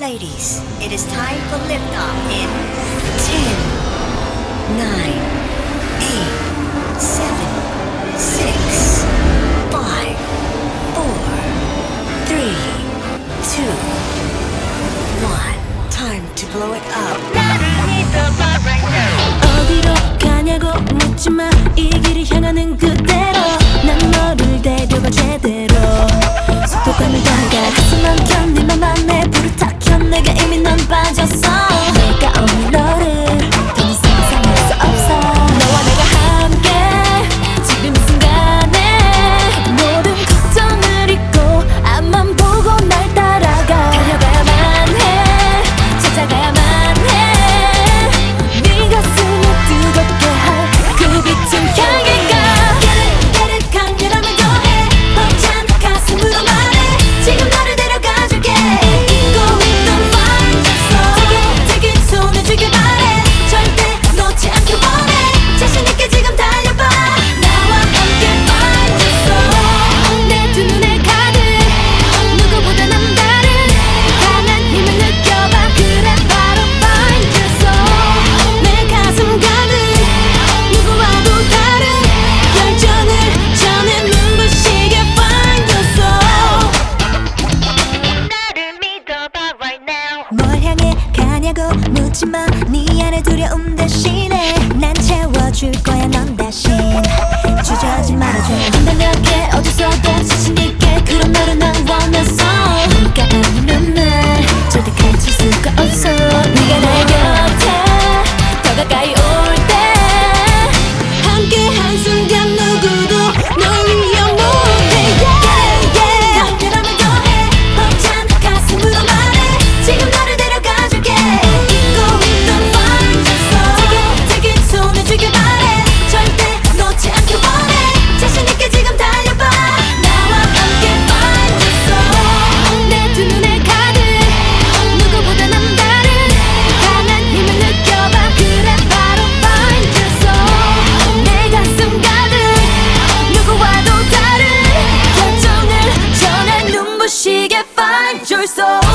Ladies, it is time for liftoff in 10, 9, 8, 7, 6, 5, 4, 3, 2, 1. Time to blow it up. 뭐냐고 묻지마. 네 안에 두려움 대신에 난 채워줄 거야 넌 대신 주저 you're so